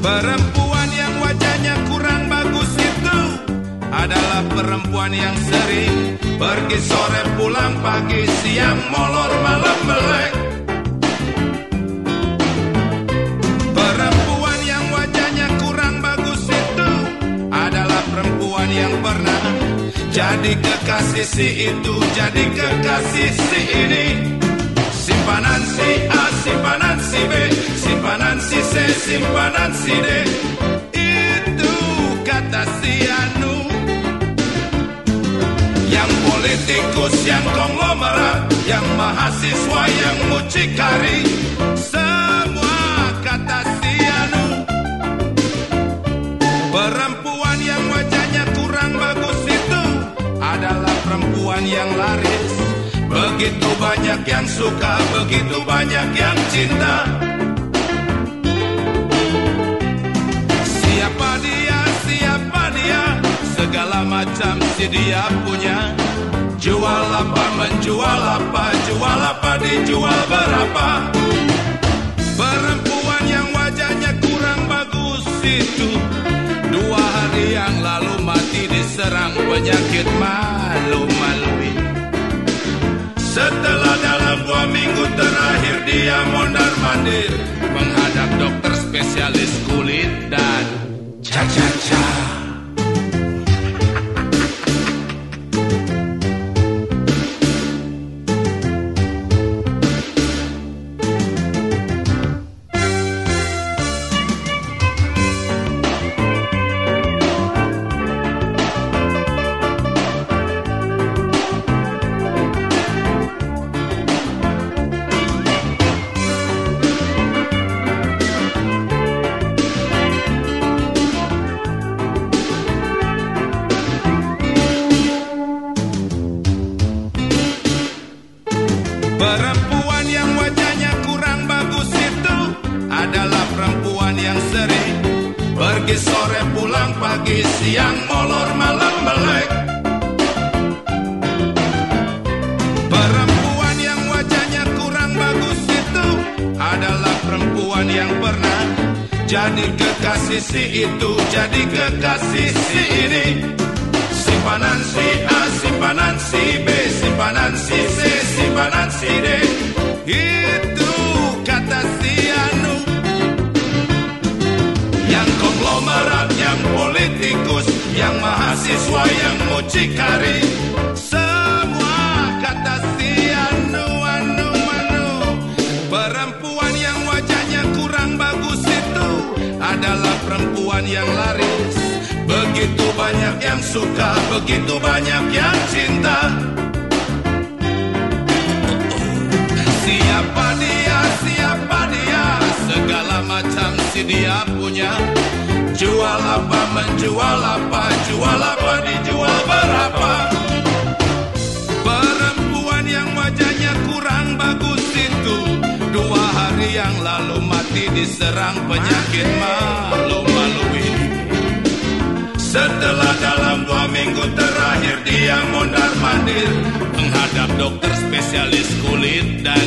Perempuan yang wajahnya kurang bagus itu Adalah perempuan yang sering Pergi sore pulang pagi siang molor malam melek. Perempuan yang wajahnya kurang bagus itu Adalah perempuan yang pernah Jadi kekasih si itu Jadi kekasih si ini. Simpanan si A, simpanan si B Simpanan si C, simpanan si D Itu kata si Anu. Yang politikus, yang konglomerat Yang mahasiswa, yang mucikari. Semua kata si Anu. Perempuan Begitu banyak yang suka, begitu banyak yang cinta. Siapa dia, siapa dia? Segala macam si dia punya. Jual apa, menjual apa Jual apa, dijual berapa? Perempuan yang wajahnya kurang bagus itu Dua hari yang lalu mati diserang penyakit malu-malui Setelah dalam dua minggu terakhir dia mondar mandir Menghadap dokter spesialis kulit dan Cha-cha-cha yang sering pergi sore pulang pagi siang molor malam melek. Perempuan yang wajahnya kurang bagus itu adalah perempuan yang pernah jadi kekasih si itu, jadi kekasih si ini. Simpanan si A, simpanan si B, simpanan si C, simpanan si D. Itu mahasiswa, yang mucikari. Semua kata si Anu, Anu, Anu. Perempuan yang wajahnya kurang bagus itu adalah perempuan yang laris. Begitu banyak yang suka, begitu banyak yang cinta. Siapa dia, siapa dia, segala macam si dia punya. Jual apa, menjual apa, jual apa, dijual berapa. Perempuan yang wajahnya kurang bagus itu Dua hari yang lalu mati diserang penyakit malu-malui setelah dalam dua minggu terakhir dia mondar mandir menghadap dokter spesialis kulit dan